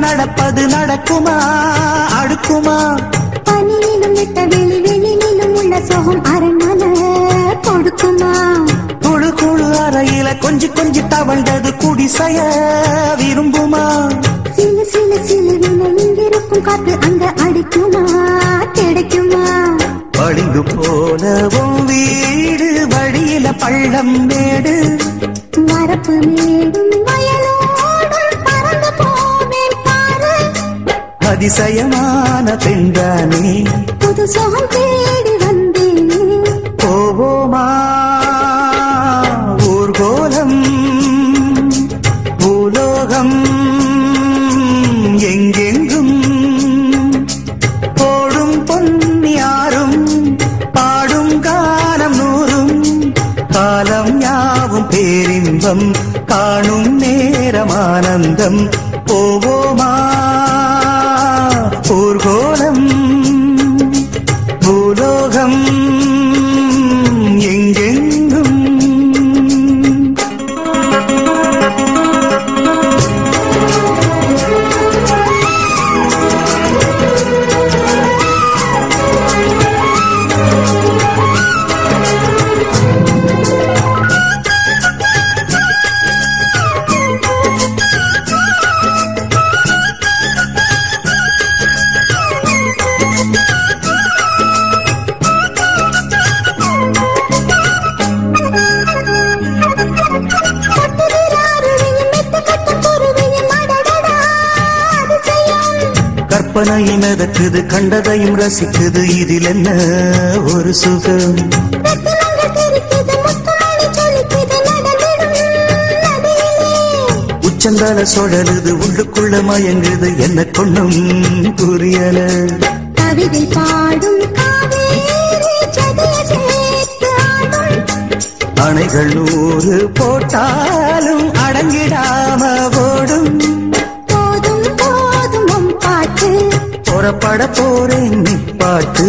அளப்பது நடக்குமா? அடுக்குமா? பனியிலும் விட்ட வெளி வெளியிலும் உள்ள சோகம் அரண்மனை கொடுக்குமா? குழு குழு அறையில கொஞ்சி கொஞ்சி தவழ்ந்தது குடிசைய விரும்புமா? சிலு சிலு சிலுவின இங்கிருக்கும் காத்து அங்க அடிக்குமா? கிடைக்குமா? பளிங்கு போலவும் வீடு வழியில பள்ளம் மேடு. வரப்பு மேடும் அதிசயமான பெண்தானே புது சோகம் தேடி வந்தேனே. போவோமா? ஊர்கோலம் பூலோகம் எங்கெங்கும்? போடும் பொன்னியாரும் பாடும் காலம் நூறும் காலம் யாவும் பேரின்பம் காணும் நேரம் ஆனந்தம். போவோமா? கற்பனையும் மிதக்குது கண்டதையும் ரசிக்குது. இதில் என்ன ஒரு சுகம்? உச்சந்தால சுழலுது உள்ளுக்குள்ள மயங்குது. என்ன கொண்ணும் புரியல கவிதை பாடும் அணைகள் நூறு போட்டாலும் அடங்கிடாம ஓடும். போற பட போறேன் நிப்பாட்டு